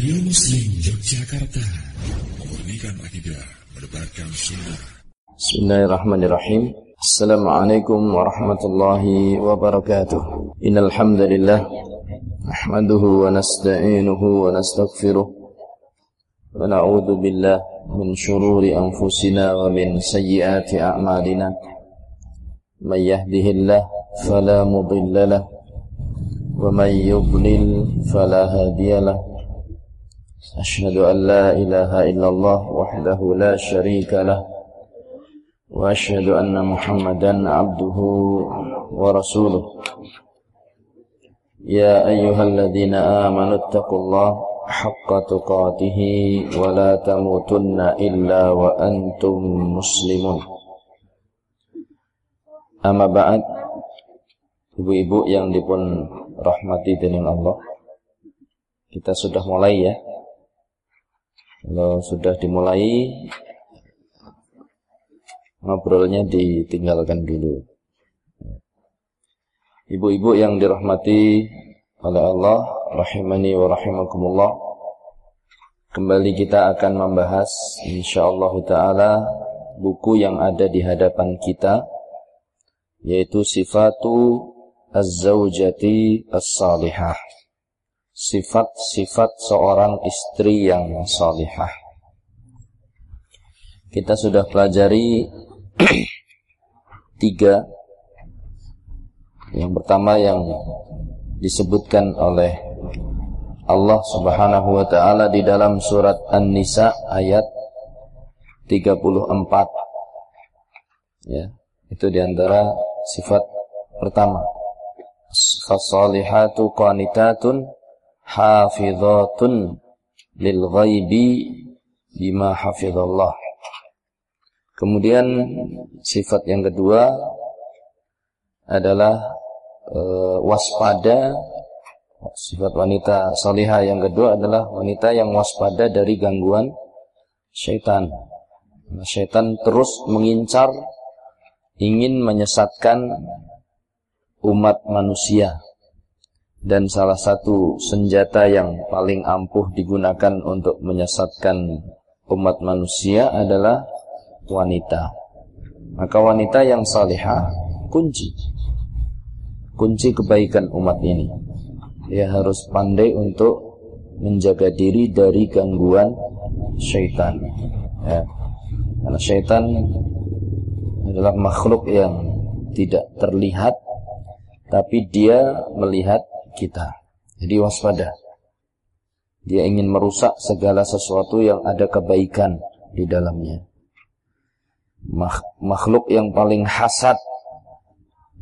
Radio Muslim Yogyakarta Memurnikan akidah Mendebarkan sunnah Bismillahirrahmanirrahim Assalamualaikum warahmatullahi wabarakatuh Innal hamdalillah nahmaduhu wa nasta'inuhu wa nastaghfiruh wa na'udzu billah min shururi anfusina wa min sayyiati a'malina may yahdihillah fala mudilla lahu ومن يضلل فلا هادي له أشهد أن لا إله إلا الله وحده لا شريك له وأشهد أن محمدا عبده ورسوله يا أيها الذين آمنوا اتقوا الله حق تقاته ولا تموتن إلا وأنتم مسلمون أما بعد Ibu-ibu yang dipun rahmati dening Allah Kita sudah mulai ya kalau sudah dimulai ngobrolnya ditinggalkan dulu. Ibu-ibu yang dirahmati oleh Allah, rahimani wa rahimakumullah. Kembali kita akan membahas insyaallah taala buku yang ada di hadapan kita yaitu sifatu az-zawjati as-salihah. Sifat-sifat seorang istri yang salihah. Kita sudah pelajari tiga. Yang pertama yang disebutkan oleh Allah Subhanahu wa taala di dalam surat An-Nisa ayat 34. Ya, itu di antara sifat pertama fasalihatu qanitatun hafizatun lil ghaibi bima hafizallah. Kemudian sifat yang kedua adalah e, waspada sifat wanita salihah yang kedua adalah wanita yang waspada dari gangguan syaitan. Nah, syaitan terus mengincar ingin menyesatkan umat manusia dan salah satu senjata yang paling ampuh digunakan untuk menyesatkan umat manusia adalah wanita. Maka wanita yang salihah kunci kunci kebaikan umat ini. Dia harus pandai untuk menjaga diri dari gangguan syaitan. Ya. Karena syaitan adalah makhluk yang tidak terlihat tapi dia melihat kita. Jadi waspada. Dia ingin merusak segala sesuatu yang ada kebaikan di dalamnya. Makhluk yang paling hasad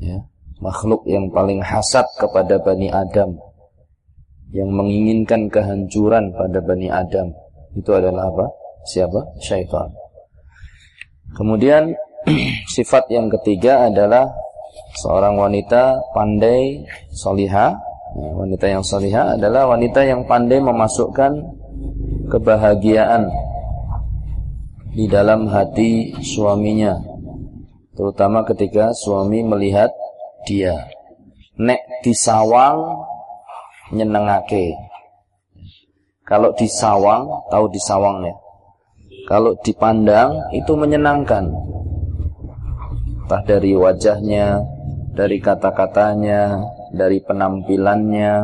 ya, makhluk yang paling hasad kepada Bani Adam yang menginginkan kehancuran pada Bani Adam itu adalah apa? Siapa? Syaitan. Kemudian sifat yang ketiga adalah seorang wanita pandai soliha ya, wanita yang soliha adalah wanita yang pandai memasukkan kebahagiaan di dalam hati suaminya terutama ketika suami melihat dia. Nek disawang nyenengake. Kalau disawang tahu disawang ya? Kalau dipandang itu menyenangkan. Entah dari wajahnya, dari kata-katanya, dari penampilannya,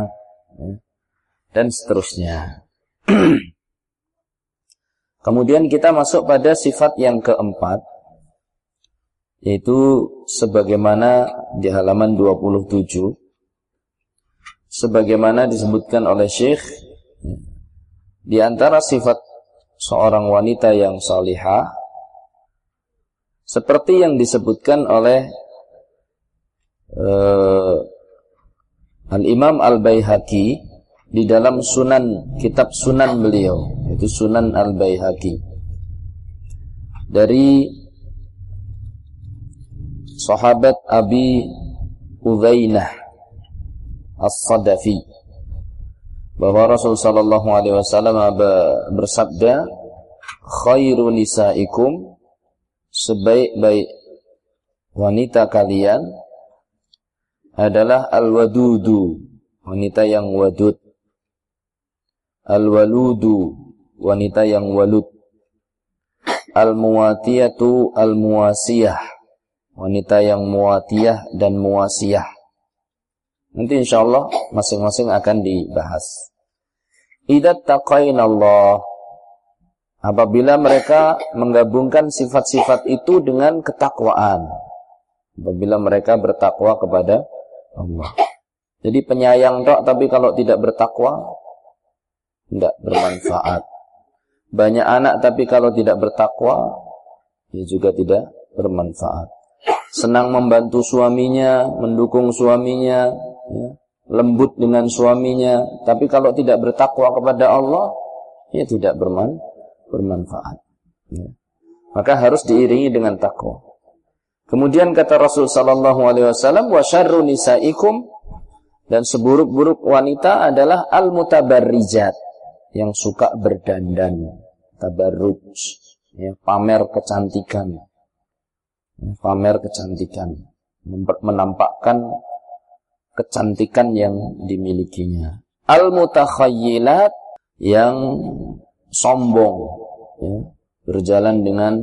ya, dan seterusnya. Kemudian kita masuk pada sifat yang keempat, yaitu sebagaimana di halaman 27, sebagaimana disebutkan oleh Syekh, di antara sifat seorang wanita yang salihah seperti yang disebutkan oleh uh, Al-Imam Al-Baihaqi di dalam sunan, kitab sunan beliau, itu sunan Al-Baihaqi. Dari sahabat Abi Udzainah As-Sadafi bahwa Rasul sallallahu alaihi wasallam bersabda khairu nisaikum sebaik-baik wanita kalian adalah al-wadudu, wanita yang wadud. Al-waludu, wanita yang walud. Al-muwatiyatu al-muwasiyah, wanita yang muwatiyah dan muwasiyah. Nanti insya Allah masing-masing akan dibahas. Idat Allah Apabila mereka menggabungkan sifat-sifat itu dengan ketakwaan. Apabila mereka bertakwa kepada Allah. Jadi penyayang tok tapi kalau tidak bertakwa tidak bermanfaat. Banyak anak tapi kalau tidak bertakwa ya juga tidak bermanfaat. Senang membantu suaminya, mendukung suaminya, ya, lembut dengan suaminya, tapi kalau tidak bertakwa kepada Allah, ya tidak berman, bermanfaat. Ya. Maka harus diiringi dengan takwa. Kemudian kata Rasul sallallahu alaihi wasallam, "Wa syarru nisaikum" dan seburuk-buruk wanita adalah al-mutabarrijat yang suka berdandan, tabarruj, ya, pamer kecantikan. Ya, pamer kecantikan, menampakkan kecantikan yang dimilikinya. Al-mutakhayyilat yang sombong, ya, berjalan dengan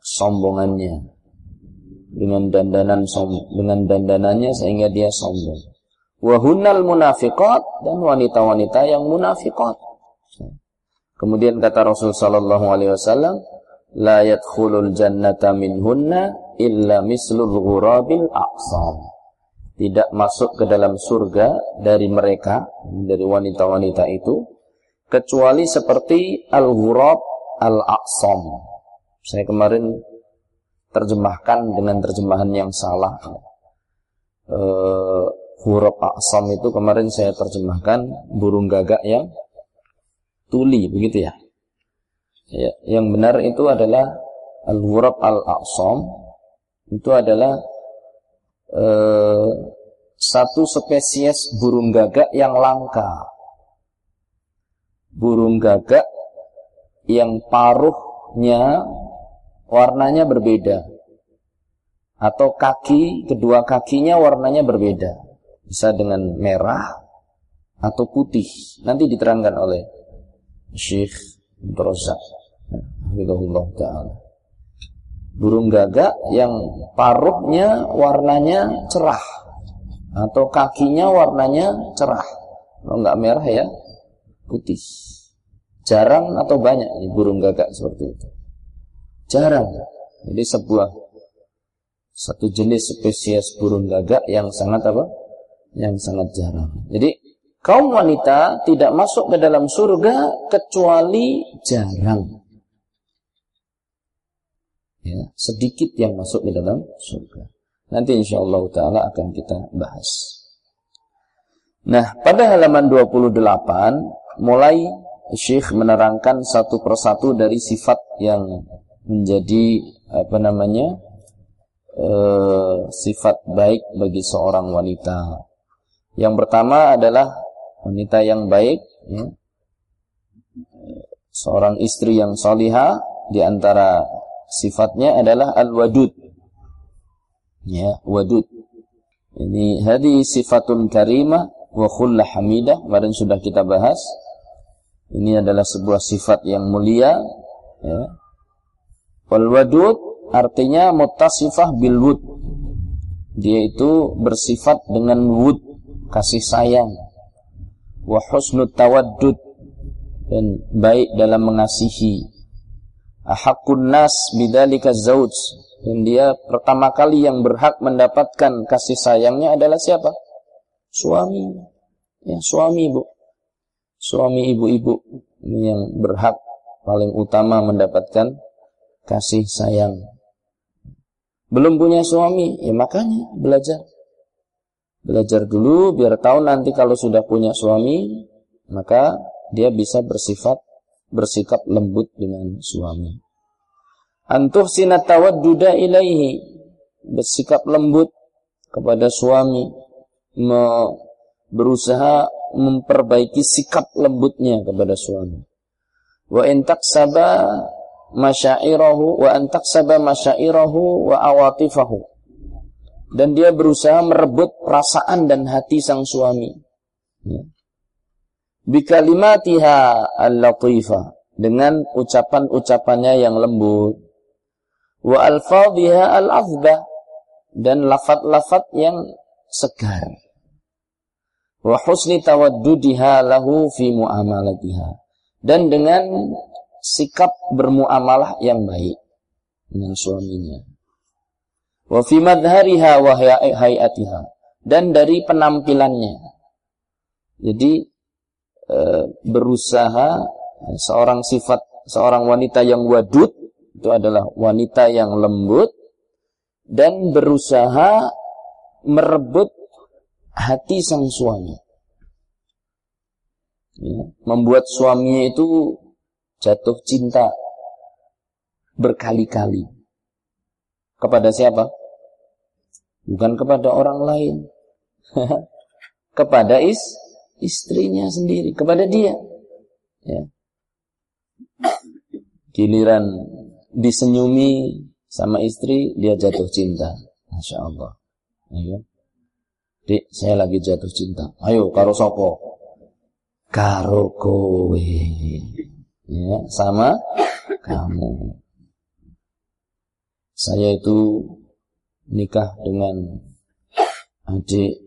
sombongannya, dengan dandanan som, dengan dandanannya sehingga dia sombong. Wahunnal munafiqat dan wanita-wanita yang munafiqat. Kemudian kata Rasul sallallahu alaihi wasallam, la yadkhulul jannata minhunna illa mislul ghurabil aqsam. Tidak masuk ke dalam surga dari mereka, dari wanita-wanita itu, kecuali seperti al-ghurab al-aqsam. Saya kemarin terjemahkan dengan terjemahan yang salah. Uh, huruf aqsam itu kemarin saya terjemahkan burung gagak yang tuli begitu ya. ya yang benar itu adalah al-ghurab al-aqsam itu adalah eh, satu spesies burung gagak yang langka. Burung gagak yang paruhnya warnanya berbeda. Atau kaki, kedua kakinya warnanya berbeda. Bisa dengan merah atau putih. Nanti diterangkan oleh Syekh Drozak Hafizahullah Ta'ala Burung gagak yang paruhnya warnanya cerah Atau kakinya warnanya cerah Kalau nggak merah ya putih Jarang atau banyak burung gagak seperti itu Jarang Jadi sebuah Satu jenis spesies burung gagak yang sangat apa? Yang sangat jarang Jadi kaum wanita tidak masuk ke dalam surga kecuali jarang. Ya, sedikit yang masuk ke dalam surga. Nanti insya Allah taala akan kita bahas. Nah, pada halaman 28 mulai Syekh menerangkan satu persatu dari sifat yang menjadi apa namanya? Uh, sifat baik bagi seorang wanita. Yang pertama adalah wanita yang baik, ya. seorang istri yang soliha di antara sifatnya adalah al-wadud. Ya, wadud. Ini hadi sifatun karimah wa khullah hamidah. Kemarin sudah kita bahas. Ini adalah sebuah sifat yang mulia. Ya. Wal wadud artinya mutasifah bil wud. Dia itu bersifat dengan wud, kasih sayang. Wa husnut tawaddud dan baik dalam mengasihi. Ahakun nas bidzalika zauj dan dia pertama kali yang berhak mendapatkan kasih sayangnya adalah siapa? Suami. Ya suami ibu suami ibu-ibu yang berhak paling utama mendapatkan kasih sayang belum punya suami ya makanya belajar Belajar dulu biar tahu nanti kalau sudah punya suami, maka dia bisa bersifat bersikap lembut dengan suami. Antuh sinatawad duda ilaihi bersikap lembut kepada suami, me, berusaha memperbaiki sikap lembutnya kepada suami. Wa intak saba masyairahu wa antak saba masyairahu wa awatifahu dan dia berusaha merebut perasaan dan hati sang suami. Ya. Bikalimatiha al-latifah. Dengan ucapan-ucapannya yang lembut. Wa alfadhiha al-azbah. Dan lafat-lafat yang segar. Wa husni tawaddudiha lahu fi muamalatiha. Dan dengan sikap bermuamalah yang baik dengan suaminya. Wa fi madhariha wa hayatiha dan dari penampilannya. Jadi e, berusaha seorang sifat seorang wanita yang wadud itu adalah wanita yang lembut dan berusaha merebut hati sang suami. Ya, membuat suaminya itu jatuh cinta berkali-kali. Kepada siapa? Bukan kepada orang lain. kepada is istrinya sendiri, kepada dia. Ya. Giliran disenyumi sama istri, dia jatuh cinta. Masya Allah. Ya. Dik, saya lagi jatuh cinta. Ayo, karo sopo. Karo kowe. Ya, sama kamu. Saya itu nikah dengan adik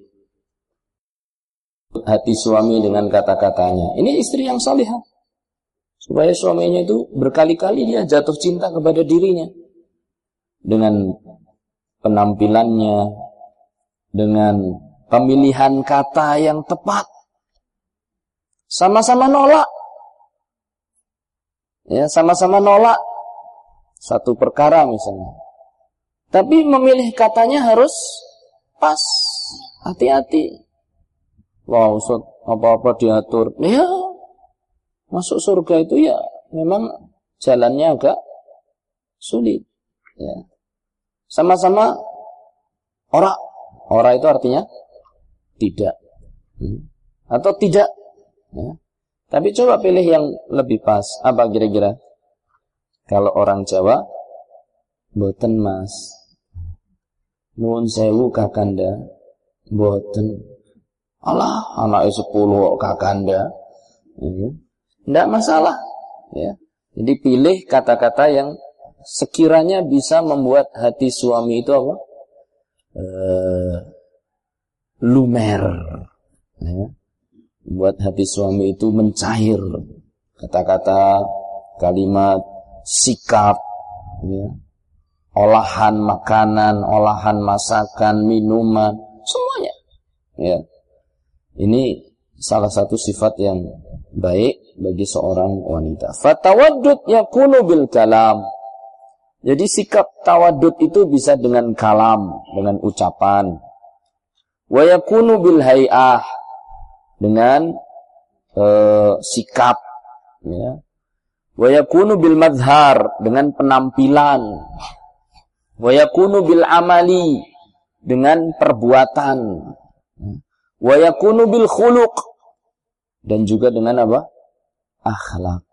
hati suami dengan kata-katanya. Ini istri yang salihah. Supaya suaminya itu berkali-kali dia jatuh cinta kepada dirinya. Dengan penampilannya, dengan pemilihan kata yang tepat. Sama-sama nolak. Ya, sama-sama nolak satu perkara misalnya. Tapi memilih katanya harus pas. Hati-hati. Wah, Ustaz, apa-apa diatur. Ya, masuk surga itu ya memang jalannya agak sulit. Ya. Sama-sama ora. Ora itu artinya tidak. Hmm. Atau tidak. Ya. Tapi coba pilih yang lebih pas. Apa kira-kira? Kalau orang Jawa, boten mas. Nuwun sewu kakanda, boten. Allah, anak sepuluh kakanda. Ya. Tidak masalah. Ya. Jadi pilih kata-kata yang sekiranya bisa membuat hati suami itu apa? Uh, lumer. Ya. Buat hati suami itu mencair. Kata-kata, kalimat, sikap, ya, olahan makanan, olahan masakan, minuman, semuanya. Ya. Ini salah satu sifat yang baik bagi seorang wanita. Fatawaddud yakunu bil kalam. Jadi sikap tawadud itu bisa dengan kalam, dengan ucapan. Wa yakunu bil hay'ah dengan uh, sikap ya. Wa yakunu bil madhar dengan penampilan. Wa yakunu bil amali dengan perbuatan. Wa yakunu bil khuluq dan juga dengan apa? Akhlak.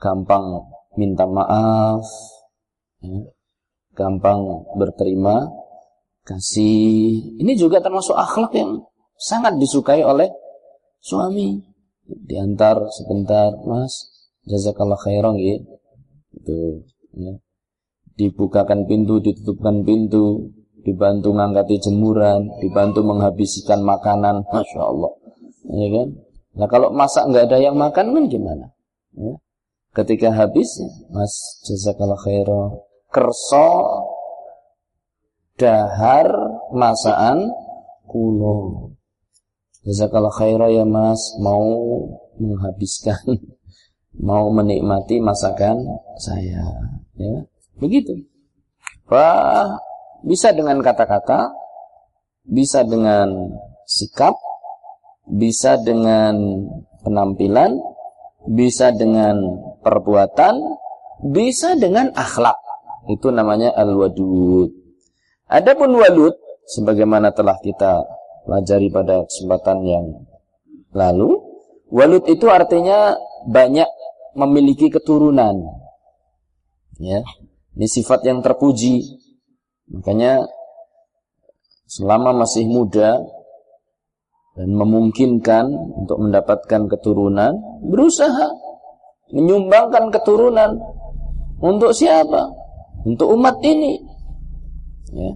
Gampang minta maaf gampang berterima kasih. Ini juga termasuk akhlak yang sangat disukai oleh suami. Diantar sebentar mas. Jazakallah khairan ya. Itu ya. Dibukakan pintu ditutupkan pintu dibantu ngangkati jemuran dibantu menghabiskan makanan. Masya Allah. Ya kan? Nah kalau masak nggak ada yang makan kan gimana? Ya. Ketika habis mas jazakallah khairan. Kerso dahar masakan kulo Jazakallah khairah ya mas. Mau menghabiskan Mau menikmati masakan saya ya. Begitu. Wah, Bisa dengan kata-kata Bisa dengan sikap Bisa dengan penampilan Bisa dengan perbuatan Bisa dengan akhlak. Itu namanya al-wadud. Adapun walud Sebagaimana telah kita pelajari pada kesempatan yang lalu. Walud itu artinya banyak memiliki keturunan. Ya. Ini sifat yang terpuji. Makanya selama masih muda dan memungkinkan untuk mendapatkan keturunan, berusaha menyumbangkan keturunan untuk siapa? Untuk umat ini. Ya.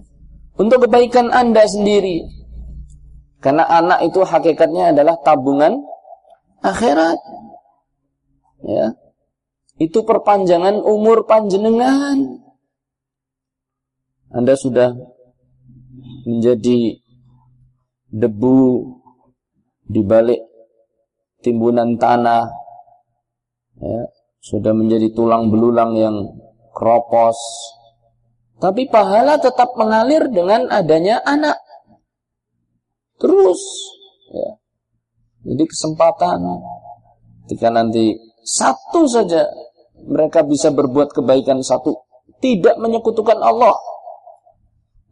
Untuk kebaikan Anda sendiri. Karena anak itu hakikatnya adalah tabungan akhirat. Ya. Itu perpanjangan umur panjenengan. Anda sudah menjadi debu di balik timbunan tanah ya, sudah menjadi tulang belulang yang kropos tapi pahala tetap mengalir dengan adanya anak terus ya. Jadi kesempatan ketika nanti satu saja mereka bisa berbuat kebaikan satu tidak menyekutukan Allah.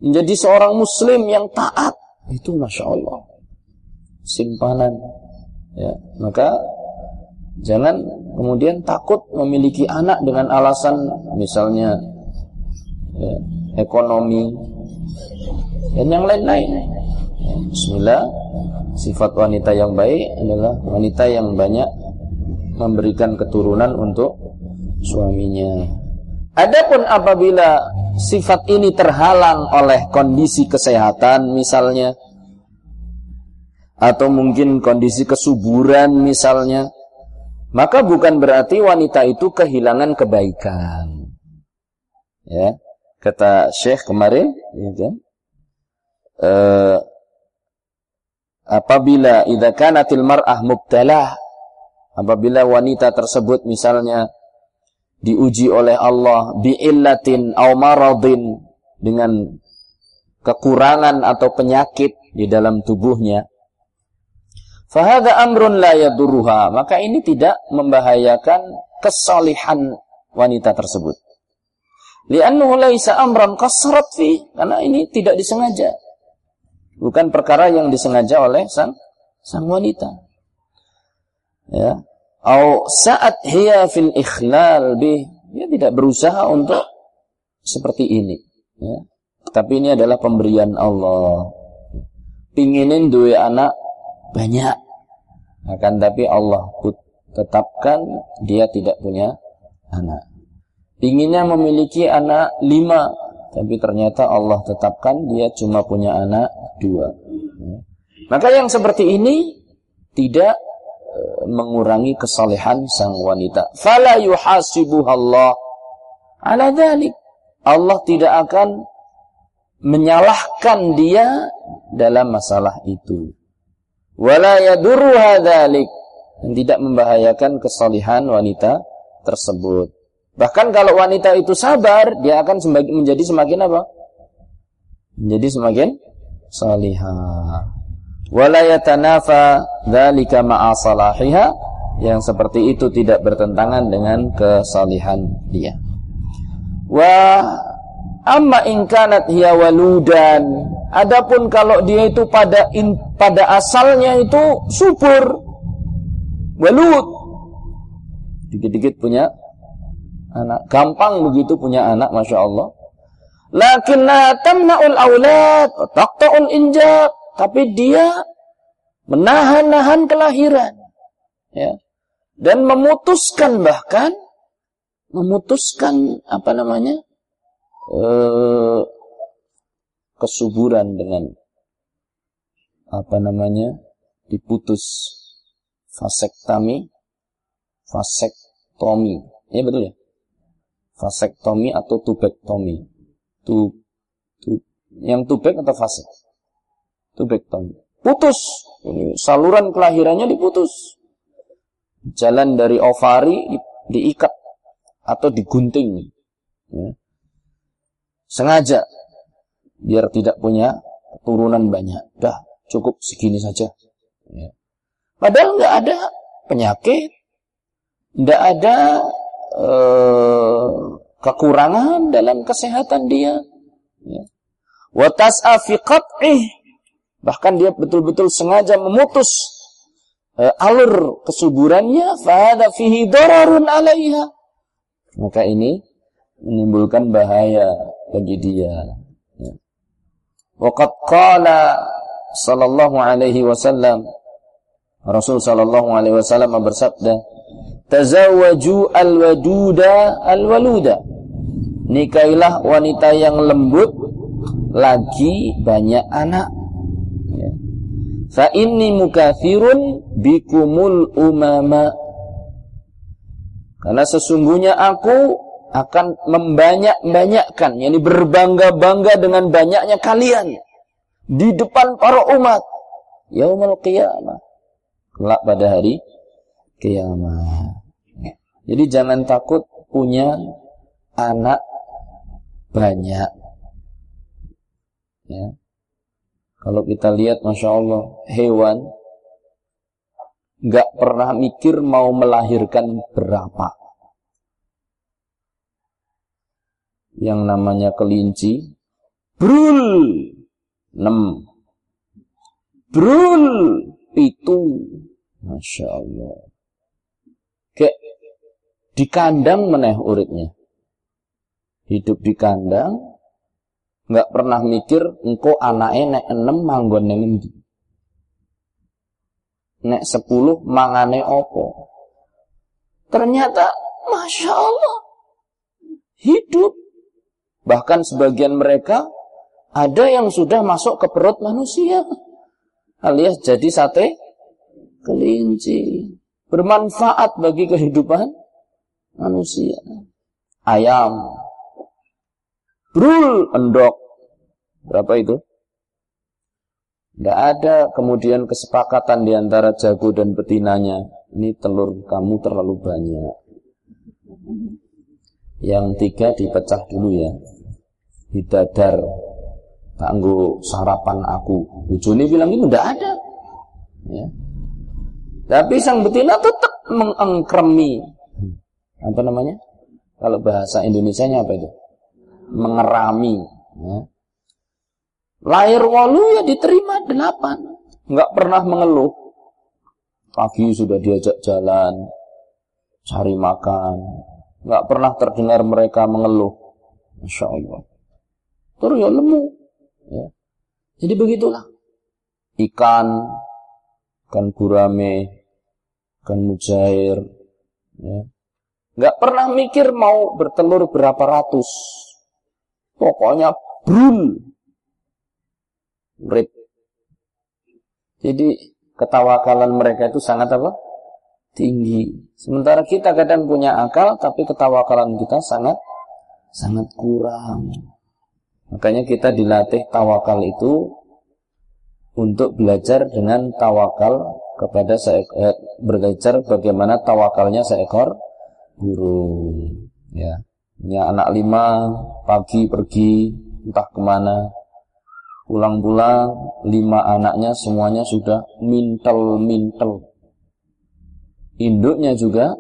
Menjadi seorang muslim yang taat itu masya Allah. Simpanan ya. Maka jangan kemudian takut memiliki anak dengan alasan misalnya ya, ekonomi dan yang lain-lain Bismillah. Sifat wanita yang baik adalah wanita yang banyak memberikan keturunan untuk suaminya. Adapun apabila sifat ini terhalang oleh kondisi kesehatan misalnya atau mungkin kondisi kesuburan misalnya maka bukan berarti wanita itu kehilangan kebaikan. Ya kata Syekh kemarin ya kan? E, apabila idza kanatil mar'ah mubtalah apabila wanita tersebut misalnya diuji oleh Allah bi'illatin aw maradin dengan kekurangan atau penyakit di dalam tubuhnya fahadha amrun la yadurruha maka ini tidak membahayakan kesalihan wanita tersebut. Li'annahu laisa amran qasrat fi karena ini tidak disengaja bukan perkara yang disengaja oleh sang sang wanita ya Au saat hiya fil ikhlal bih. Dia tidak berusaha untuk seperti ini. Ya. Tapi ini adalah pemberian Allah. Pinginin dua anak banyak. Akan tapi Allah tetapkan dia tidak punya anak. Pinginnya memiliki anak lima. Tapi ternyata Allah tetapkan dia cuma punya anak dua. Maka yang seperti ini tidak mengurangi kesalehan sang wanita. Fala Allah ala dhalik. Allah tidak akan menyalahkan dia dalam masalah itu. Wala yadurruha dhalik. Dan tidak membahayakan kesalehan wanita tersebut. Bahkan kalau wanita itu sabar, dia akan menjadi semakin apa? Menjadi semakin salihah. Wala yatanafa dzalika yang seperti itu tidak bertentangan dengan kesalihan dia. Wa amma in kanat hiya waludan. Adapun kalau dia itu pada in, pada asalnya itu subur. Walud dikit-dikit punya anak. Gampang begitu punya anak Masya Allah. Lakinna tamna'ul aulad taqta'ul injab tapi dia menahan-nahan kelahiran. Ya. Dan memutuskan bahkan memutuskan apa namanya eh, kesuburan dengan apa namanya diputus vasektomi vasektomi. Ya betul ya vasektomi atau tubektomi tu, tu yang tubek atau vasek tubektomi. Putus. Ini saluran kelahirannya diputus. Jalan dari ovari di, diikat atau digunting. Ya. Sengaja biar tidak punya turunan banyak. Dah cukup segini saja. Ya. Padahal nggak ada penyakit, nggak ada uh, kekurangan dalam kesehatan dia. Ya. Watas'a fi Bahkan dia betul-betul sengaja memutus uh, alur kesuburannya, fahada fihi dararun alaiha. Maka ini menimbulkan bahaya bagi dia. Ya. Waqad qala sallallahu alaihi wasallam Rasul sallallahu alaihi wasallam bersabda, "Tazawwaju al-waduda al-waluda." Nikailah wanita yang lembut lagi banyak anak. Ya. Fa inni mukathirun bikumul umama. Karena sesungguhnya aku akan membanyak-banyakkan, yakni berbangga-bangga dengan banyaknya kalian di depan para umat yaumul qiyamah kelak pada hari kiamat. Jadi jangan takut punya anak banyak. Ya. Kalau kita lihat, masya Allah, hewan nggak pernah mikir mau melahirkan berapa. Yang namanya kelinci, brul, 6. Brul, itu Masya Allah di kandang meneh uritnya. Hidup di kandang nggak pernah mikir engko anaknya nek enam manggon neng endi. Nek sepuluh mangane opo ternyata masya Allah hidup. Bahkan sebagian mereka ada yang sudah masuk ke perut manusia alias jadi sate kelinci. Bermanfaat bagi kehidupan manusia. Ayam. Brul endok. Berapa itu? Tidak ada kemudian kesepakatan di antara jago dan betinanya. Ini telur kamu terlalu banyak. Yang tiga dipecah dulu ya. Hidadar. Tangguh sarapan aku. Bujuni bilang itu tidak ada. Ya. Tapi sang betina tetap mengengkremi. Apa namanya? Kalau bahasa Indonesia-nya apa itu? Mengerami. Ya. Lahir walu ya diterima delapan. Enggak pernah mengeluh. Pagi sudah diajak jalan. Cari makan. Enggak pernah terdengar mereka mengeluh. Masya Allah. Terus ya lemu. Ya. Jadi begitulah. Ikan, kan gurame, kan mujair, ya. Nggak pernah mikir mau bertelur berapa ratus. Pokoknya brul. Rip. Jadi ketawakalan mereka itu sangat apa? Tinggi. Sementara kita kadang punya akal, tapi ketawakalan kita sangat sangat kurang. Makanya kita dilatih tawakal itu untuk belajar dengan tawakal kepada seekor, eh, belajar bagaimana tawakalnya seekor burung. Ya, punya anak lima, pagi pergi entah ke mana, pulang-pulang lima anaknya semuanya sudah mintel-mintel. Induknya juga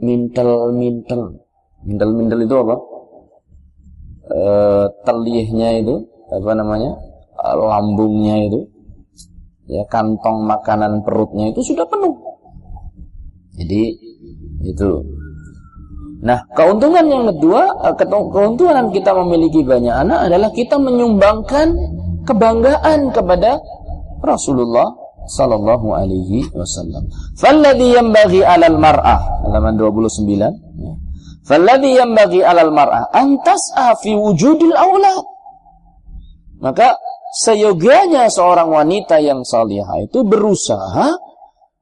mintel-mintel. Mintel-mintel itu apa? E, telihnya itu apa namanya? lambungnya itu ya kantong makanan perutnya itu sudah penuh. Jadi itu. Nah, keuntungan yang kedua, eh, keuntungan kita memiliki banyak anak adalah kita menyumbangkan kebanggaan kepada Rasulullah sallallahu alaihi wasallam. Falladhi yanbaghi 'alal mar'ah halaman 29. Falladhi yanbaghi 'alal mar'ah an fi wujudil aulad. Maka seyogianya seorang wanita yang salihah itu berusaha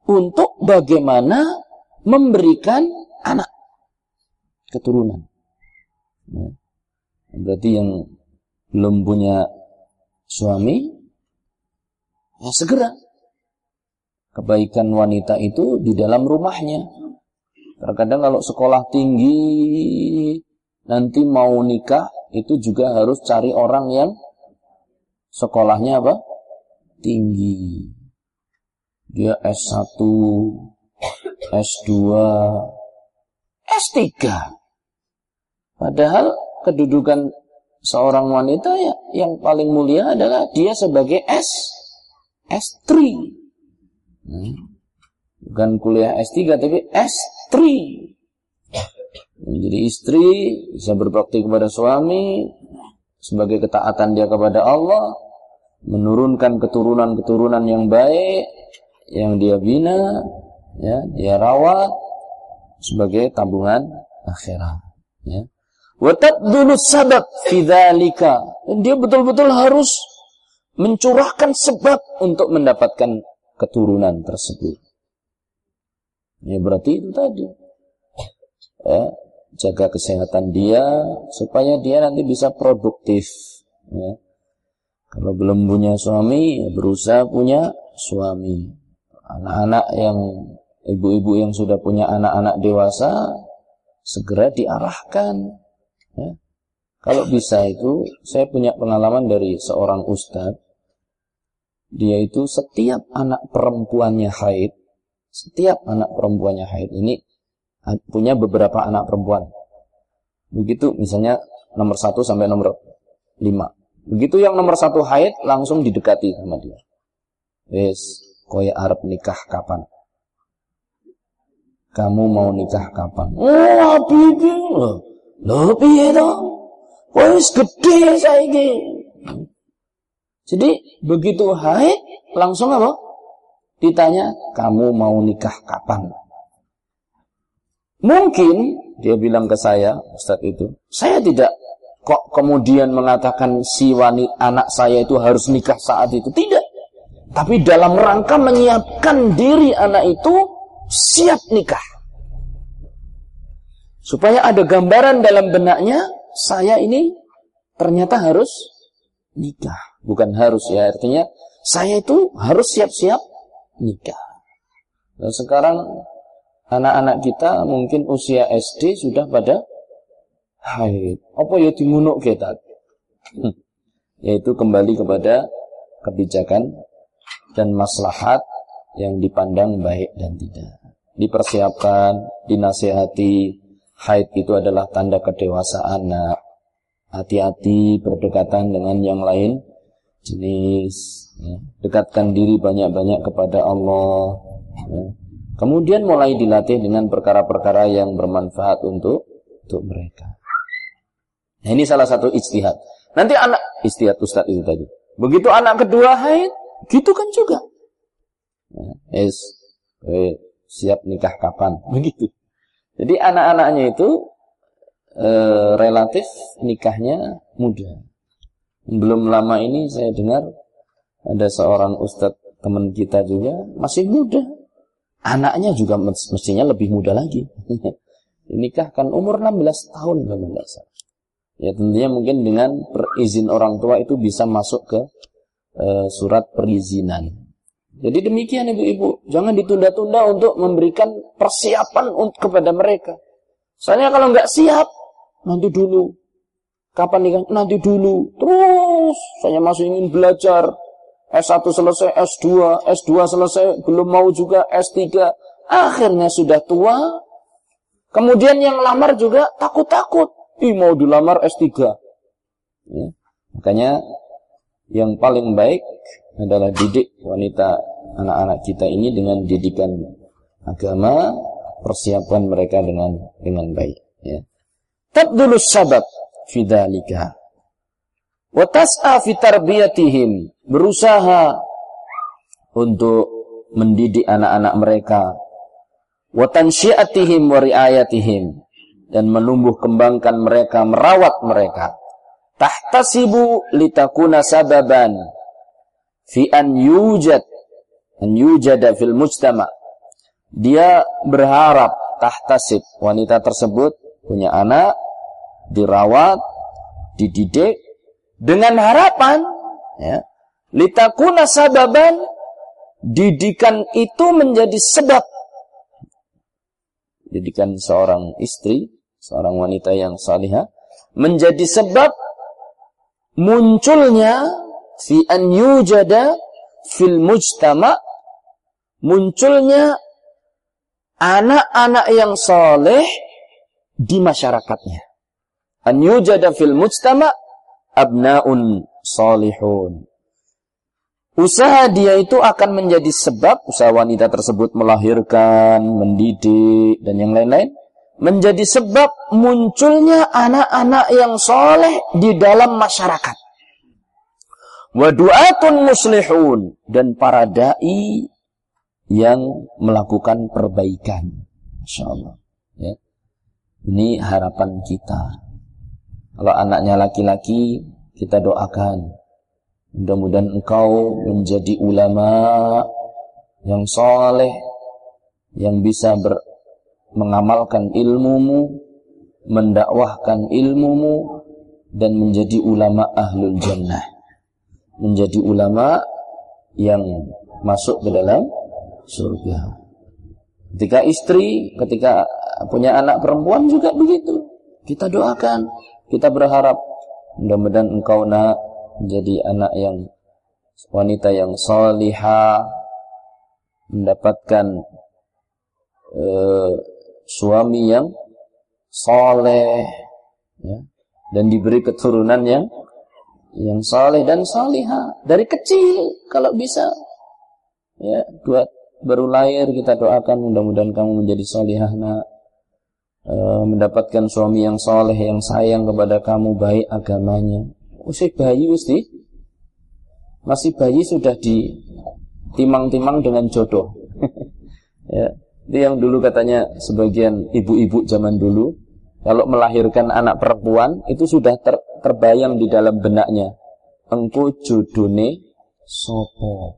untuk bagaimana memberikan anak keturunan. Ya. Berarti yang belum punya suami, ya segera. Kebaikan wanita itu di dalam rumahnya. Terkadang kalau sekolah tinggi, nanti mau nikah, itu juga harus cari orang yang sekolahnya apa? Tinggi. Dia S1, S2, S3. Padahal kedudukan seorang wanita ya yang paling mulia adalah dia sebagai S S3. Hmm. Bukan kuliah S3 tapi S3. Jadi istri bisa berbakti kepada suami, sebagai ketaatan dia kepada Allah, menurunkan keturunan-keturunan yang baik yang dia bina, ya, dia rawat sebagai tabungan akhirat, ya. Wa tabdulu sabab fi dzalika. Dia betul-betul harus mencurahkan sebab untuk mendapatkan keturunan tersebut. Ya berarti itu tadi. Ya, jaga kesehatan dia supaya dia nanti bisa produktif. Ya. Kalau belum punya suami, ya berusaha punya suami. Anak-anak yang ibu-ibu yang sudah punya anak-anak dewasa segera diarahkan. Ya. Kalau bisa itu, saya punya pengalaman dari seorang ustadz. Dia itu setiap anak perempuannya haid, setiap anak perempuannya haid ini punya beberapa anak perempuan. Begitu misalnya nomor satu sampai nomor lima. Begitu yang nomor satu haid langsung didekati sama dia. Wes, koya Arab nikah kapan? Kamu mau nikah kapan? Oh, bibi. Loh, piye to? Gede saiki. Jadi begitu haid langsung apa? Ditanya, kamu mau nikah kapan? Mungkin, dia bilang ke saya, Ustadz itu, saya tidak kok kemudian mengatakan si wanita anak saya itu harus nikah saat itu. Tidak. Tapi dalam rangka menyiapkan diri anak itu siap nikah. Supaya ada gambaran dalam benaknya, saya ini ternyata harus nikah. Bukan harus ya, artinya saya itu harus siap-siap nikah. Dan sekarang anak-anak kita mungkin usia SD sudah pada haid. Apa ya dimunuk kita? Hmm. Yaitu kembali kepada kebijakan dan maslahat yang dipandang baik dan tidak. Dipersiapkan, dinasehati, haid itu adalah tanda kedewasaan anak. Hati-hati berdekatan dengan yang lain jenis ya. dekatkan diri banyak-banyak kepada Allah ya. kemudian mulai dilatih dengan perkara-perkara yang bermanfaat untuk untuk mereka nah, ini salah satu ijtihad nanti anak istihad Ustaz itu tadi begitu anak kedua haid gitu kan juga ya, es eh, siap nikah kapan begitu jadi anak-anaknya itu eh, relatif nikahnya mudah belum lama ini saya dengar ada seorang ustadz teman kita juga masih muda. Anaknya juga mestinya lebih muda lagi. Dinikahkan umur 16 tahun kalau tidak salah. Ya tentunya mungkin dengan perizin orang tua itu bisa masuk ke uh, surat perizinan. Jadi demikian ibu-ibu, jangan ditunda-tunda untuk memberikan persiapan kepada mereka. Soalnya kalau nggak siap, nanti dulu Kapan nikah? Nanti dulu. Terus saya masih ingin belajar. S1 selesai, S2, S2 selesai, belum mau juga S3. Akhirnya sudah tua. Kemudian yang lamar juga takut-takut. Ih mau dilamar S3. Ya. Makanya yang paling baik adalah didik wanita anak-anak kita ini dengan didikan agama, persiapan mereka dengan dengan baik. Ya. Tabdulus sabab fidalika. Fi tarbiyatihim, berusaha untuk mendidik anak-anak mereka. Wa tansyi'atihim wa riayatihim dan menumbuh kembangkan mereka, merawat mereka. Tahtasibu litakuna sababan fi an yujad an yujada fil mujtama. Dia berharap tahtasib wanita tersebut punya anak dirawat, dididik dengan harapan ya, litakuna sababan didikan itu menjadi sebab didikan seorang istri, seorang wanita yang salihah menjadi sebab munculnya fi an yujada fil mujtama munculnya anak-anak yang soleh di masyarakatnya an yujada fil mujtama abnaun salihun. Usaha dia itu akan menjadi sebab usaha wanita tersebut melahirkan, mendidik dan yang lain-lain menjadi sebab munculnya anak-anak yang soleh di dalam masyarakat. wa du'atun muslihun dan para dai yang melakukan perbaikan. Insyaallah. Ya. Ini harapan kita. Kalau anaknya laki-laki, kita doakan. Mudah-mudahan engkau menjadi ulama yang soleh, yang bisa ber, mengamalkan ilmumu, mendakwahkan ilmumu, dan menjadi ulama ahlul jannah. Menjadi ulama yang masuk ke dalam surga. Ketika istri, ketika punya anak perempuan juga begitu. Kita doakan, kita berharap mudah-mudahan engkau nak menjadi anak yang wanita yang salihah, mendapatkan uh, suami yang soleh, ya, dan diberi keturunan yang yang saleh dan salihah dari kecil kalau bisa ya dua baru lahir kita doakan mudah-mudahan kamu menjadi salihah nak. E, mendapatkan suami yang soleh yang sayang kepada kamu baik agamanya. Usai bayi usti masih bayi sudah ditimang-timang dengan jodoh. Ya itu yang dulu katanya sebagian ibu-ibu zaman dulu. Kalau melahirkan anak perempuan itu sudah ter, terbayang di dalam benaknya. Engku judune sopo?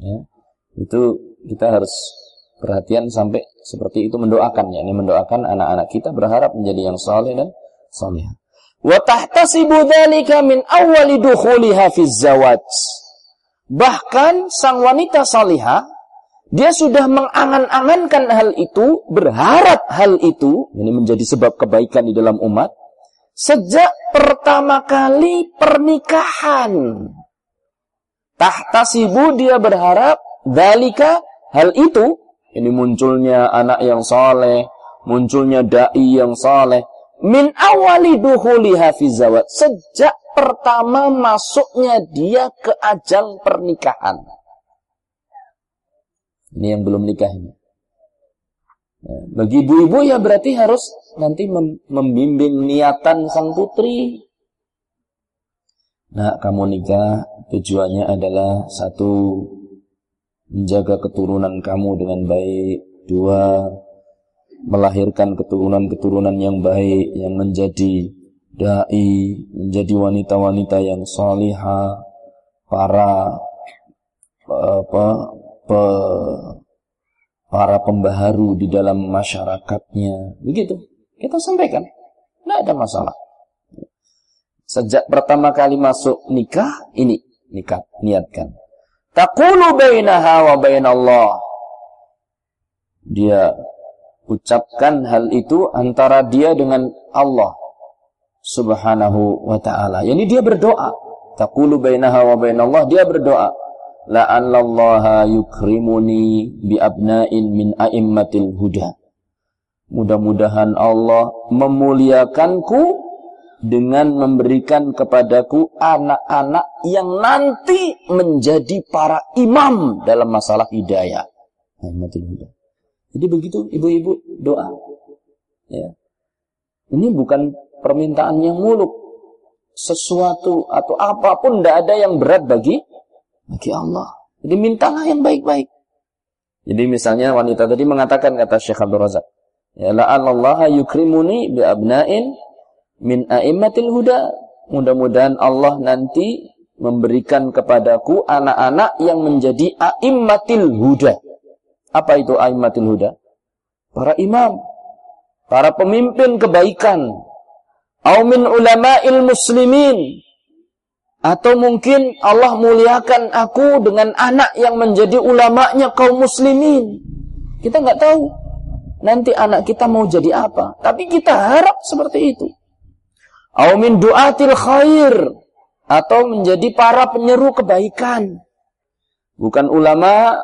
Ya itu kita harus perhatian sampai seperti itu mendoakan. Ya ini mendoakan anak-anak kita berharap menjadi yang saleh dan saleh. Wa tahtasibu dzalika min awwali dukhuliha fi zawaj. Bahkan sang wanita salihah dia sudah mengangan-angankan hal itu, berharap hal itu, ini menjadi sebab kebaikan di dalam umat, sejak pertama kali pernikahan. Tahtasibu dia berharap, dalika hal itu, ini munculnya anak yang soleh, munculnya da'i yang soleh, min awali duhuli hafizawat, sejak pertama masuknya dia ke ajal pernikahan. Ini yang belum nikah ini. Ya, bagi ibu-ibu ya berarti harus nanti mem membimbing niatan sang putri. Nah, kamu nikah tujuannya adalah satu menjaga keturunan kamu dengan baik, dua melahirkan keturunan-keturunan yang baik yang menjadi dai, menjadi wanita-wanita yang salihah, para apa pe, para pembaharu di dalam masyarakatnya. Begitu. Kita sampaikan. Tidak ada masalah. Sejak pertama kali masuk nikah, ini nikah, niatkan. Takulu bainaha wa bainallah. Dia ucapkan hal itu antara dia dengan Allah subhanahu wa ta'ala. Yani dia berdoa. Takulu bainaha wa bainallah. Dia berdoa la'allallaha yukrimuni bi abna'in min a'immatil huda. Mudah-mudahan Allah memuliakanku dengan memberikan kepadaku anak-anak yang nanti menjadi para imam dalam masalah hidayah. Jadi begitu ibu-ibu doa. Ya. Ini bukan permintaan yang muluk. Sesuatu atau apa pun tidak ada yang berat bagi bagi Allah. Jadi mintalah yang baik-baik. Jadi misalnya wanita tadi mengatakan kata Syekh Abdul Razak, ya la'allallaha yukrimuni bi abna'in min a'immatil huda. Mudah-mudahan Allah nanti memberikan kepadaku anak-anak yang menjadi a'immatil huda. Apa itu a'immatil huda? Para imam, para pemimpin kebaikan. Au min ulama'il muslimin, atau mungkin Allah muliakan aku dengan anak yang menjadi ulamanya kaum muslimin. Kita nggak tahu nanti anak kita mau jadi apa. Tapi kita harap seperti itu. Au min du'atil khair. Atau menjadi para penyeru kebaikan. Bukan ulama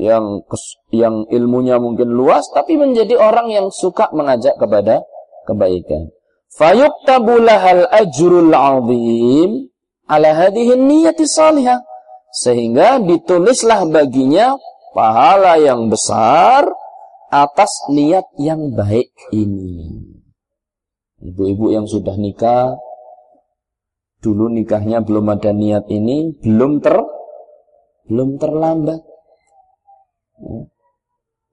yang yang ilmunya mungkin luas, tapi menjadi orang yang suka mengajak kepada kebaikan. Fayuktabu lahal ajrul azim ala hadhihi niyati salihah sehingga ditulislah baginya pahala yang besar atas niat yang baik ini. Ibu-ibu yang sudah nikah dulu nikahnya belum ada niat ini, belum ter belum terlambat. Ya.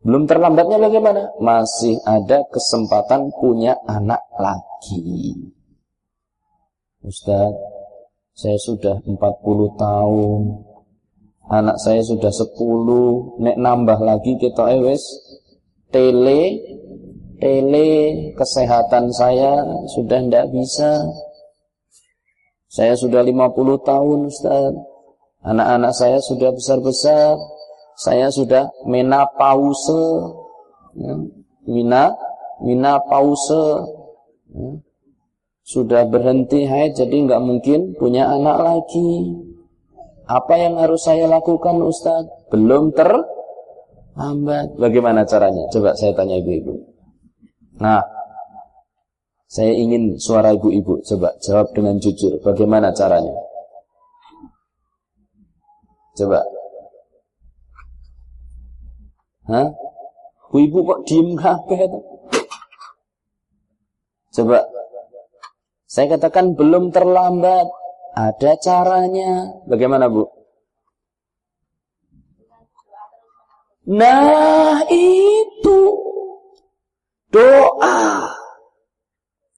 Belum terlambatnya bagaimana? Masih ada kesempatan punya anak lagi. Ustaz, saya sudah 40 tahun. Anak saya sudah 10, nek nambah lagi kita ewes tele tele kesehatan saya sudah tidak bisa. Saya sudah 50 tahun Ustaz. Anak-anak saya sudah besar-besar. Saya sudah menapause. Ya. Mina, menapause. Ya. Sudah berhenti haid jadi nggak mungkin punya anak lagi. Apa yang harus saya lakukan Ustaz? Belum terlambat. Bagaimana caranya? Coba saya tanya ibu-ibu. Nah, saya ingin suara ibu-ibu. Coba jawab dengan jujur. Bagaimana caranya? Coba. Hah? Ibu kok diem kabeh itu? Coba saya katakan belum terlambat. Ada caranya. Bagaimana Bu? Nah itu. Doa.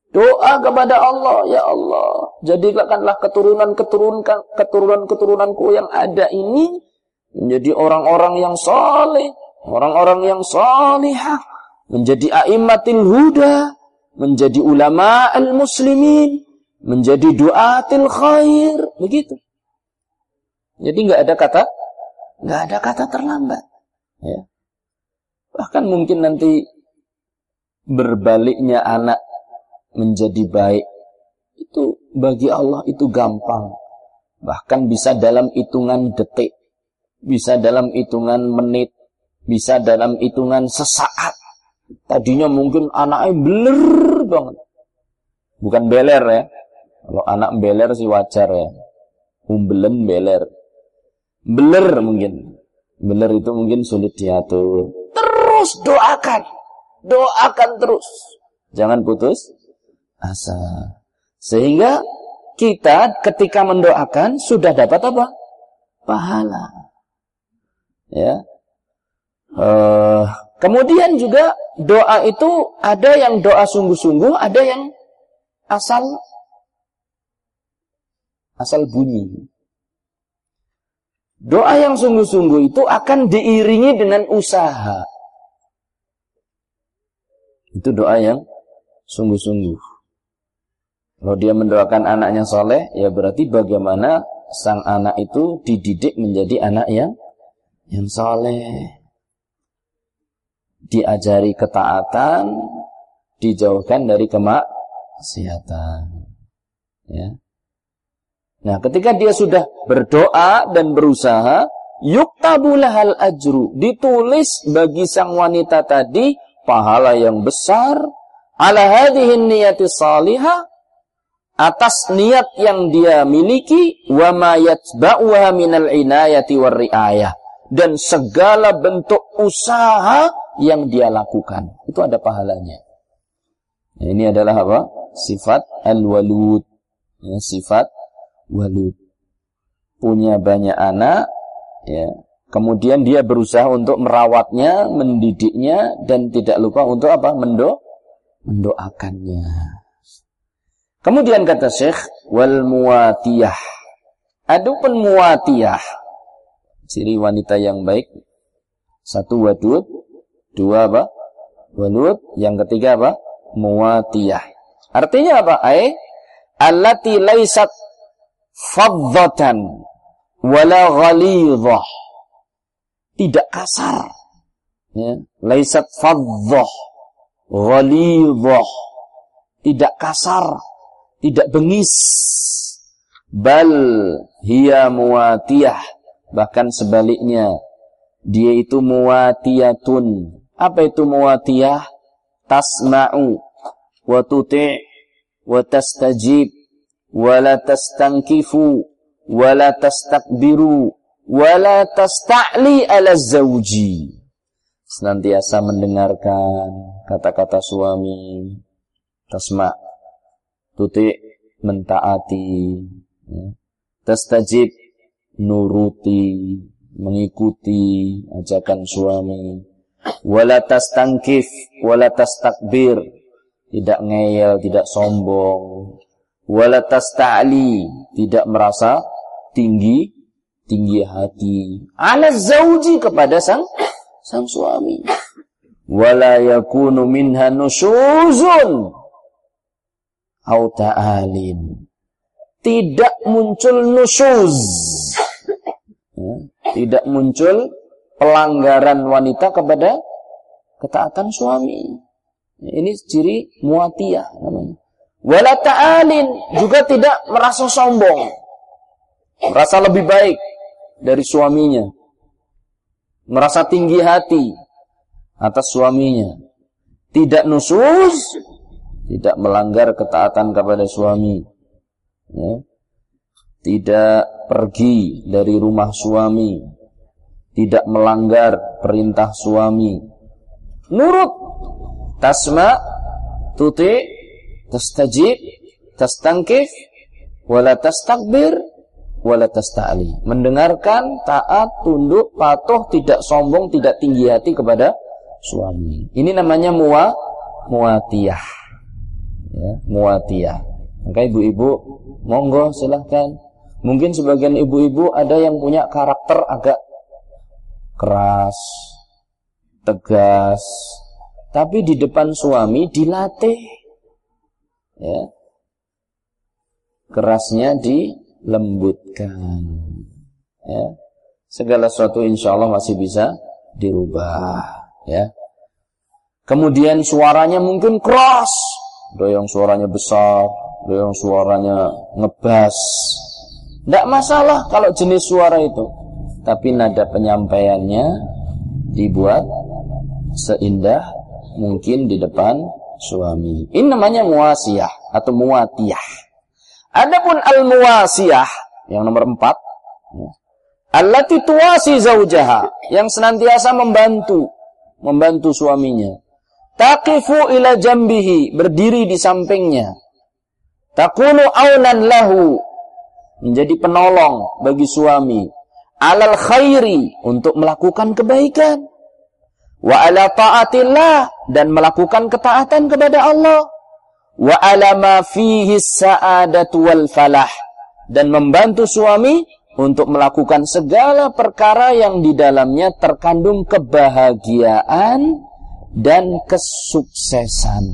Doa kepada Allah. Ya Allah. Jadikanlah keturunan-keturunan keturunan-keturunanku yang ada ini. Menjadi orang-orang yang soleh. Orang-orang yang solehah. Menjadi a'immatil huda menjadi ulama al-muslimin, menjadi duatil khair, begitu. Jadi nggak ada kata nggak ada kata terlambat. Ya. Bahkan mungkin nanti berbaliknya anak menjadi baik itu bagi Allah itu gampang. Bahkan bisa dalam hitungan detik, bisa dalam hitungan menit, bisa dalam hitungan sesaat. Tadinya mungkin anaknya beler banget. Bukan beler ya. Kalau anak beler sih wajar ya. Umbelen beler. Beler mungkin. Beler itu mungkin sulit diatur. Terus doakan. Doakan terus. Jangan putus asa. Sehingga kita ketika mendoakan sudah dapat apa? Pahala. Ya. Uh, kemudian juga doa itu ada yang doa sungguh-sungguh, ada yang asal asal bunyi. Doa yang sungguh-sungguh itu akan diiringi dengan usaha. Itu doa yang sungguh-sungguh. Kalau dia mendoakan anaknya soleh, ya berarti bagaimana sang anak itu dididik menjadi anak yang yang soleh diajari ketaatan, dijauhkan dari kemaksiatan. Ya. Nah, ketika dia sudah berdoa dan berusaha, yuktabulah hal ajru, ditulis bagi sang wanita tadi pahala yang besar ala hadhihi niyati salihah atas niat yang dia miliki wa ma yatba'uha minal inayati war riayah dan segala bentuk usaha yang dia lakukan. Itu ada pahalanya. Nah, ini adalah apa? Sifat al-walud. Ya, sifat walud. Punya banyak anak, ya. Kemudian dia berusaha untuk merawatnya, mendidiknya, dan tidak lupa untuk apa? Mendo mendoakannya. Kemudian kata Syekh, wal muwatiyah. Adapun muwatiyah, ciri wanita yang baik, satu wadud, Dua apa? Walud. Yang ketiga apa? Muwatiyah. Artinya apa? Ay, allati laisat faddatan wala ghalidhah. Tidak kasar. Ya. Laisat faddah. Ghalidhah. Tidak kasar. Tidak bengis. Bal hiya muwatiyah. Bahkan sebaliknya. Dia itu muwatiyatun apa itu muwatiyah? Tasma'u wa tuti' wa tastajib wa la tastankifu wa la tastakbiru wa la tasta'li ala zawji. Senantiasa mendengarkan kata-kata suami. Tasma' tuti' mentaati ya. tastajib nuruti mengikuti ajakan suami wala tastangkif wala tastakbir tidak ngeyel tidak sombong wala tasta'li tidak merasa tinggi tinggi hati. Ala zauji kepada sang sang suami. Wala yakunu minha nusuzun au ta'alin. Tidak muncul nusuz ya, tidak muncul pelanggaran wanita kepada ketaatan suami. Ini ciri muatiyah namanya. Wala ta'alin. Juga tidak merasa sombong. Merasa lebih baik dari suaminya. Merasa tinggi hati atas suaminya. Tidak nusus tidak melanggar ketaatan kepada suami. Ya. tidak pergi dari rumah suami. Tidak melanggar perintah suami. Nurut. Tasma tuti tastajib tastangkif wala tastakbir wala tasta'li mendengarkan taat tunduk patuh tidak sombong tidak tinggi hati kepada suami. Ini namanya muwa muatiyah ya muatiyah maka ibu-ibu monggo silahkan. Mungkin sebagian ibu-ibu ada yang punya karakter agak keras tegas. Tapi di depan suami dilatih. Ya. Kerasnya dilembutkan ya. Segala sesuatu insya Allah masih bisa dirubah ya. Kemudian suaranya mungkin keras. Ada yang suaranya besar ada yang suaranya ngebas. Tidak masalah kalau jenis suara itu. Tapi nada penyampaiannya dibuat seindah mungkin di depan suami. Ini namanya muasiyah atau muatiyah. Adapun al-muwasiyah yang nomor empat, ya. allati tuwasi zaujaha yang senantiasa membantu membantu suaminya. Taqifu ila jambihi, berdiri di sampingnya. Takunu aunan lahu, menjadi penolong bagi suami. Alal khairi, untuk melakukan kebaikan wa ala taatillah dan melakukan ketaatan kepada Allah wa ala ma fihi sa'adatu wal falah. Dan membantu suami untuk melakukan segala perkara yang di dalamnya terkandung kebahagiaan dan kesuksesan.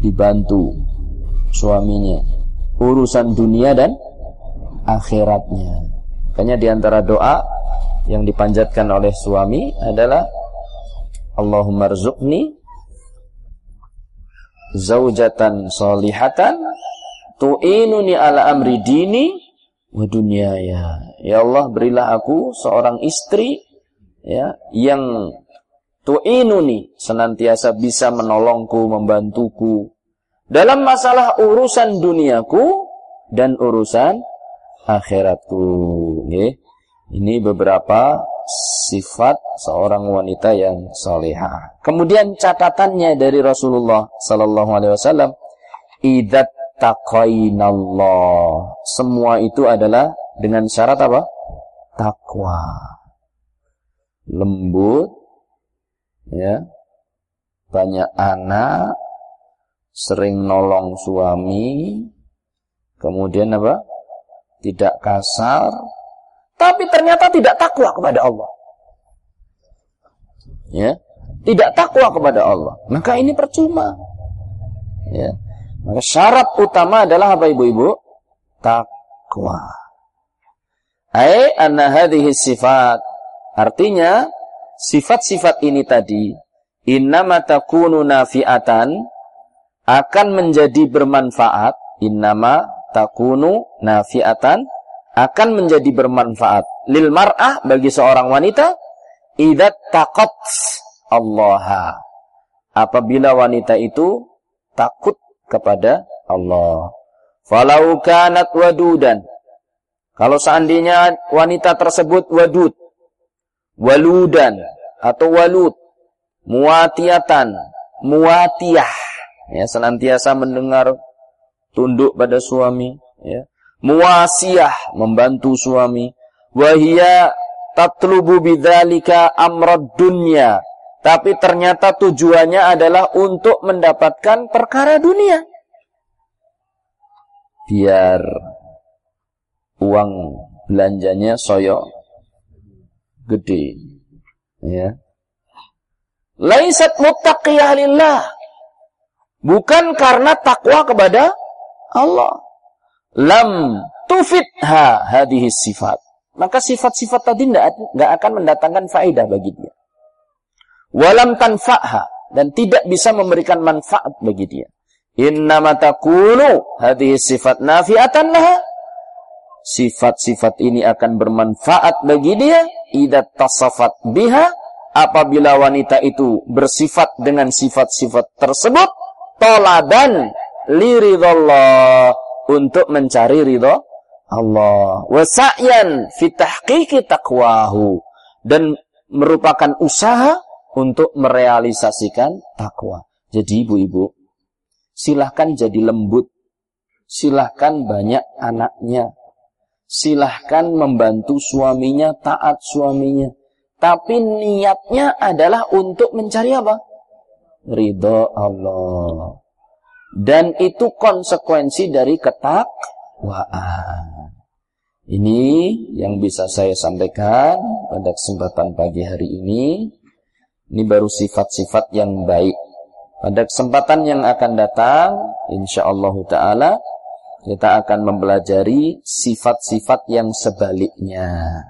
Dibantu suaminya urusan dunia dan akhiratnya. Makanya di antara doa yang dipanjatkan oleh suami adalah Allahumma rzuqni zaujatan salihatan tu'inuni ala amri dini wa dunyaya. Ya Allah berilah aku seorang istri ya yang tu'inuni senantiasa bisa menolongku, membantuku dalam masalah urusan duniaku dan urusan akhiratku. Okay. Ini beberapa sifat seorang wanita yang salehah. Kemudian catatannya dari Rasulullah sallallahu alaihi wasallam, "Idzat taqainallah." Semua itu adalah dengan syarat apa? Takwa. Lembut ya. Banyak anak, sering nolong suami, kemudian apa? Tidak kasar, tapi ternyata tidak takwa kepada Allah. Ya, tidak takwa kepada Allah. Maka ini percuma. Ya. Maka syarat utama adalah apa ibu-ibu? Takwa. Ai anna hadhihi sifat. Artinya sifat-sifat ini tadi innama takunu nafi'atan akan menjadi bermanfaat innama takunu nafi'atan akan menjadi bermanfaat lil mar'ah bagi seorang wanita idat takut Allah apabila wanita itu takut kepada Allah falau kanat wadudan kalau seandainya wanita tersebut wadud waludan atau walud muatiatan muatiyah ya senantiasa mendengar tunduk pada suami, ya. Muwasiyah, membantu suami. Wahia tatlubu bidzalika amrad dunya. Tapi ternyata tujuannya adalah untuk mendapatkan perkara dunia. Biar uang belanjanya soyo gede. Ya. Laisat muttaqiyah lillah. Bukan karena takwa kepada Allah. Lam tufidha hadhihi sifat. Maka sifat-sifat tadi tidak akan mendatangkan faedah bagi dia. Walam tanfa'ha. Dan tidak bisa memberikan manfaat bagi dia. Innama hadhihi sifat nafi'atan laha. Sifat-sifat ini akan bermanfaat bagi dia. Ida tasafat biha. Apabila wanita itu bersifat dengan sifat-sifat tersebut. Toladan liridallah. Untuk mencari ridho Allah. Wasa'yan tahqiqi taqwahu. Dan merupakan usaha untuk merealisasikan takwa. Jadi ibu-ibu, silahkan jadi lembut. Silahkan banyak anaknya. Silahkan membantu suaminya, taat suaminya. Tapi niatnya adalah untuk mencari apa? Ridho Allah. Dan itu konsekuensi dari ketakwaan. Ini yang bisa saya sampaikan pada kesempatan pagi hari ini. Ini baru sifat-sifat yang baik. Pada kesempatan yang akan datang, insyaallah taala kita akan mempelajari sifat-sifat yang sebaliknya.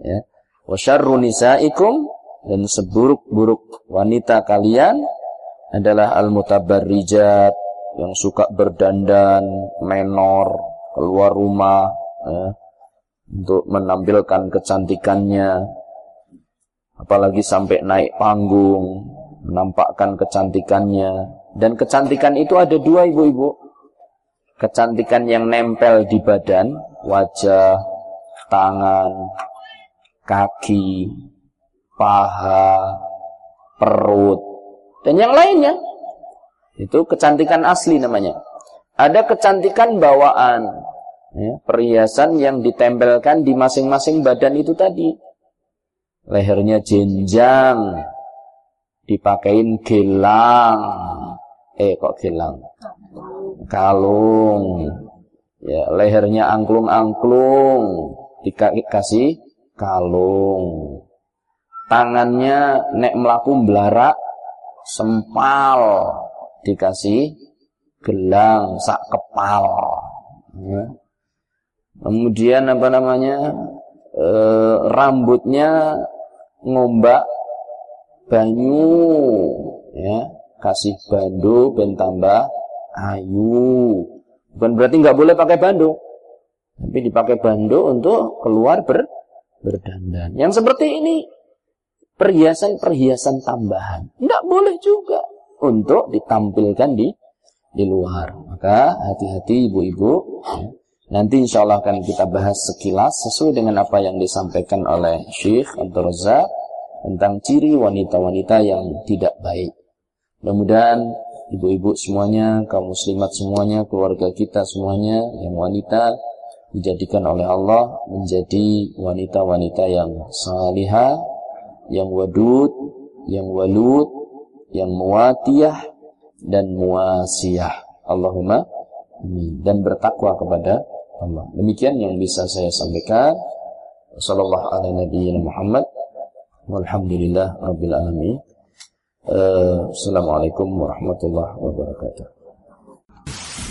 Ya. Wa syarru nisaikum dan seburuk-buruk wanita kalian adalah al-mutabarrijat yang suka berdandan, menor, keluar rumah, ya untuk menampilkan kecantikannya. Apalagi sampai naik panggung menampakkan kecantikannya. Dan kecantikan itu ada dua ibu-ibu. Kecantikan yang nempel di badan wajah tangan kaki paha perut dan yang lainnya itu kecantikan asli namanya ada kecantikan bawaan ya, perhiasan yang ditempelkan di masing-masing badan itu tadi. Lehernya jenjang, dipakein gelang, eh kok gelang? Kalung, ya lehernya angklung-angklung, dikasih kalung. Tangannya nek melaku belarak, sempal, dikasih gelang sak kepal. Ya. Kemudian apa namanya? E, rambutnya ngombak banyu ya, kasih bando ben tambah ayu. Bukan berarti nggak boleh pakai bando. Tapi dipakai bando untuk keluar ber, berdandan. Yang seperti ini perhiasan-perhiasan tambahan. Nggak boleh juga untuk ditampilkan di di luar. Maka hati-hati ibu-ibu Nanti insya Allah akan kita bahas sekilas sesuai dengan apa yang disampaikan oleh Syekh Abdul Razak tentang ciri wanita-wanita yang tidak baik. Mudah-mudahan ibu-ibu semuanya, kaum muslimat semuanya, keluarga kita semuanya yang wanita dijadikan oleh Allah menjadi wanita-wanita yang salihah, yang wadud, yang walud, yang muatiyah dan muasiyah. Allahumma amin. Dan bertakwa kepada Allah. Demikian yang bisa saya sampaikan. Sallallahu ala nabiyina Muhammad. Walhamdulillah rabbil alamin. Uh, Assalamualaikum warahmatullahi wabarakatuh.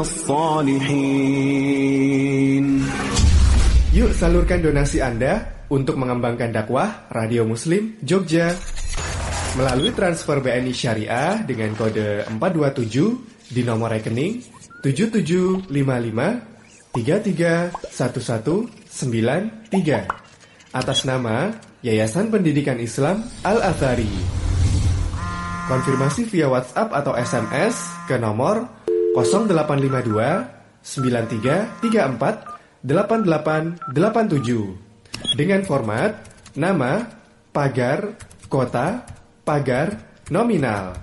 الصالحين Yuk salurkan donasi Anda untuk mengembangkan dakwah Radio Muslim Jogja melalui transfer BNI Syariah dengan kode 427 di nomor rekening 7755 331193 atas nama Yayasan Pendidikan Islam Al-Azhari. Konfirmasi via WhatsApp atau SMS ke nomor 0852 9334 8887 dengan format nama, pagar, kota, pagar, nominal.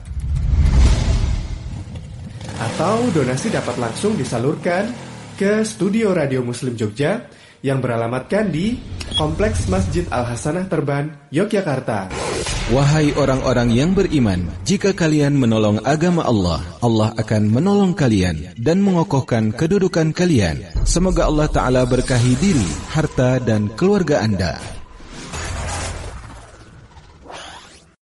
Atau donasi dapat langsung disalurkan ke Studio Radio Muslim Jogja yang beralamatkan di Kompleks Masjid Al-Hasanah Terban, Yogyakarta. Wahai orang-orang yang beriman, jika kalian menolong agama Allah, Allah akan menolong kalian dan mengokohkan kedudukan kalian. Semoga Allah Ta'ala berkahi diri, harta, dan keluarga Anda.